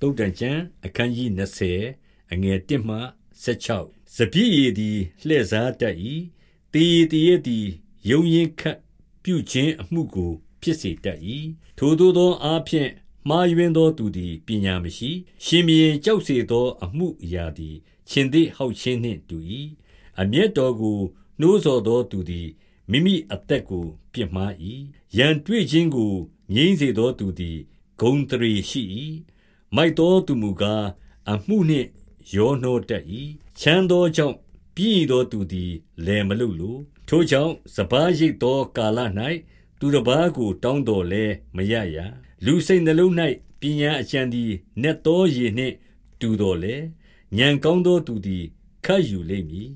တုတ်တန်ကျမ်းအခန်းကြီး20အငယ်1မှ16စပြည့်ရည်သည်လှည့်စားတတ်၏တေးတည်းသည်ယုံရင်ခတ်ပြုခြင်းအမှုကို ဖြစ်စေတတ်၏ထိုသို့သောအားဖြင့်မှားယွင်းသောသူသည်ပညာမရှိရှင်ဘီရင်ကြောက်စေသောအမှုအရာသည်ရှင်သည်ဟောက်ခြင်းနှင့်တူ၏အမျက်တော်ကိုနှိုးဆော်သောသူသည်မိမိအသက်ကိုပြစ်မှား၏ရန်တွေ့ခြင်းကိုငြိမ့်စေသောသူသည်ဂုံတရီရှိ၏ မိုက်သောသူမူကားအမှုနှင့်ရောနှောတတ်၏ချမ်းသောကြောင့်ပြည်သောသူသည်လယ်မလုလို့ထိုကြောင့်စပားရိတ်သောကာလ၌သူတစ်ပါးကိုတောင်းတော်လဲမရရလူစိတ်နှလုံး၌ပညာအကျံသည်နက်သောရေနှင့်တူတော်လဲဉာဏ်ကောင်းသောသူသည်ခတ်ယူလိမ့်မည်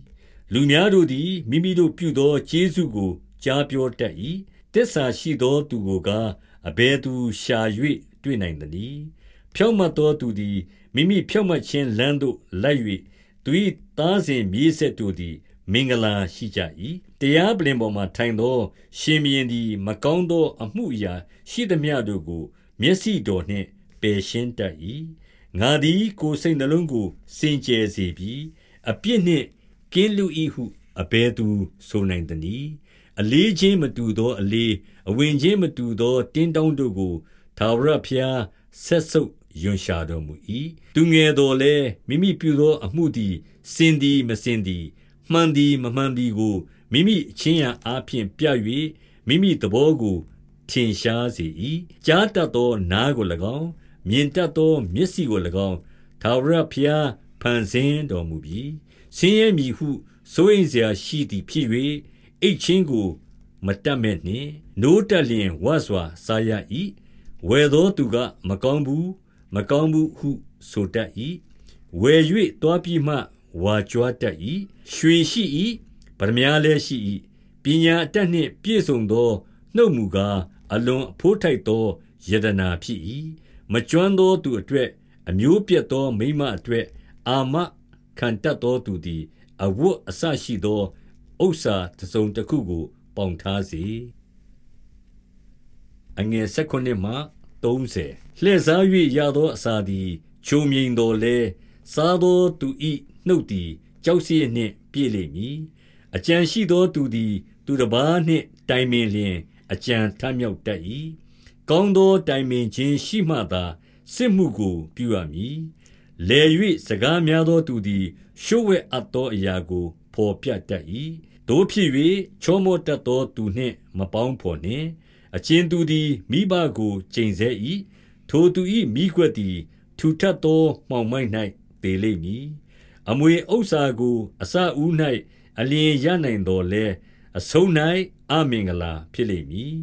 လူများတို့သည်မိမိတို့ပြုသောကျေးဇူးကိုကြားပြောတတ်၏တစ္ဆာရှိသောသူကိုကားအဘယ်သူရှာ၍တွေ့နိုင်သနည်း ဖြောင့်မတ်သောသူသည် မိမိဖြောင့်မတ်ခြင်းလမ်းသို့လိုက်၍သူ၏သားစဉ်မြေးဆက်တို့သည် မင်္ဂလာရှိကြ၏တရားပလင်ပေါ်မှထိုင်သော ရှင်မင်းသည် မကောင်းသောအမှုအရာရှိသမျှတို့ကို မျက်စိတော်နှင့် ပယ်ရှင်းတတ်၏ငါသည် ကိုယ်စိတ်နှလုံးကို စင်ကြယ်စေပြီးအပြစ်နှင့် ကင်းလူ၏ဟု အဘယ်သူဆိုနိုင်သနည်း အလေးချင်းမတူသောအလေး အဝင်ချင်းမတူသော တင်းတောင်းတို့ကိုသာဝရဖျားဆက်ဆုပ် ယွန်ရှာတော်မူ၏သူငယ်တော်လဲမိမိပြုသောအမှုသည်စင်သည်မစင်သည်မှန်သည်မမှန်သည်ကိုမိမိအချင်းရအားဖြင့်ပြ၍မိမိသဘောကိုထင်ရှားစေ၏ကြားတတ်သောနားကို၎င်းမြင်တတ်သောမျက်စိကို၎င်းသာဝရဖျားဖန်ဆင်းတော်မူပြီးဆင်းရဲမည်ဟုစိုးရင်စရာရှိသည်ဖြစ်၍အိတ်ချင်းကိုမတတ်မဲ့နှင့်နိုးတက်လျင်ဝတ်စွာစားရ၏ဝယ်သောသူကမကောင်းဘူး မကောင်းဘူးဟုဆိုတတ်၏ဝယ်၍တွားပြီးမှဝါကြွားတတ်၏ရွှေရှိ၏ဗရမ ्या လည်းရှိ၏ပညာအတတ်နှင့်ပြည့်စုံသောနှုတ်မူကားအလွန်အဖိုးထိုက်သောယတနာဖြစ်၏မကျွမ်းသောသူအတွက်အမျိုးပြတ်သောမိမအတွက်အာမခံတတ်သောသူသည်အဝတ်အဆရှိသောဥစ္စာတစ်စုံတစ်ခုကိုပေါင်ထားစေအငယ်၁၉မှ 30လှည့်စား၍ရသောအစာသည်ချုံမြိန်တော်လဲစားသောသူ၏နှုတ်သည်ကြောက်စရနှင့်ပြည့်လိမ့်မည်အကြံရှိသောသူသည် သူတစ်ပါးနှင့်တိုင်ပင်လျင်အကြံထမြောက်တတ်၏ကောင်းသောတိုင်ပင်ခြင်းရှိမှသာစစ်မှုကိုပြုရမည်လဲ၍စကားများသောသူသည် ရှုဝဲအပ်သောအရာကို ဖော်ပြတတ်၏ တို့ဖြစ်၍ချောမောတတ်သောသူနှင့် မပေါင်းဖော်နှင့်အချင်းသူသည်မိဘကိုကျိန်ဆဲ၏ထိုသူ၏မိခွက်သည် ထူထပ်သောမှောင်မိုက်၌ပေလိမ့်မည်အမွေဥစ္စာကို အစအဦး၌အလျင်ရနိုင်တော်လဲအဆုံး၌အမင်္ဂလာဖြစ်လိမ့်မည်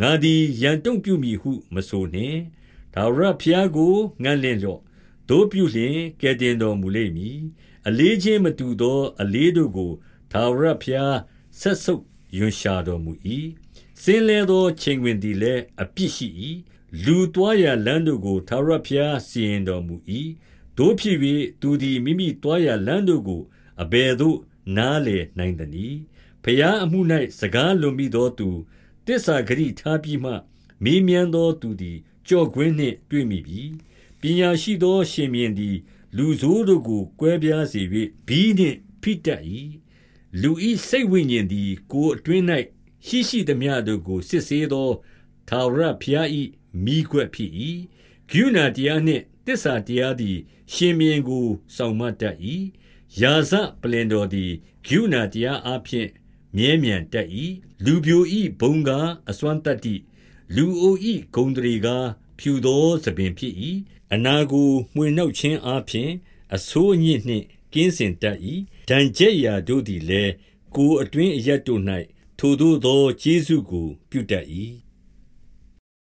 ငါသည်ရန်တုံပြုမိဟုမဆိုနှင့်ဒါဝရဖျားကိုငန့်လင့်လျော့တို့ပြုလျင်ကဲတင်တော်မူလိမ့်မည်အလေးချင်းမတူသော အလေးတို့ကို ဒါဝရဖျားဆက်ဆုပ်ယွန်ရှာတော်မူ၏စင်းလဲသောချိန်ဝင်သည်လည်းအပြစ်ရှိ၏လူတွားရာလမ်းတို့ကိုသာရဖျားစီရင်တော်မူ၏တို့ဖြစ်၍သူသည်မိမိတွားရာလမ်းတို့ကိုအဘယ်သို့နားလေနိုင်သနည်းဖျားအမှု၌စကားလွန်မိသောသူတစ္ဆာဂရိထားပြီးမှမေးမြန်းသောသူသည်ကြော့ကွင်းနှင့်တွေ့မိပြီပညာရှိသောရှင်မြင်းသည် လူဆိုးတို့ကိုကွဲပြားစေ၍ဘီးနှင့်ဖိတတ်၏ လူဤစိတ်ဝိညာဉ်သည် ကိုယ်အတွင်း၌ရှိရှိသမျှတို့ကိုစစ်ဆေးသောသာဝရဖျား၏မိခွက်ဖြစ်၏ဂုဏတရားနှင့်တစ္ဆာတရားသည် ရှင်မြင်းကိုဆောင်မတတ်၏ယာဇပလင်တော်သည်ဂုဏတရားအဖျင်မြဲမြံတတ်၏လူပြိုဤဘုံကားအစွမ်းတတ္တိလူအိုဤဂုံတရီကားဖြူသောသပင်ဖြစ်၏အနာကိုမှွေနှောက်ခြင်းအဖျင်အဆိုးညစ်နှင့် ကင်းစင်တတ်၏ဒဏ်ကျက်ရာတို့သည်လည်းကိုအတွင်းအရက်တို့၌ထိုသို့သောကျေးဇူးကိုပြုတတ်၏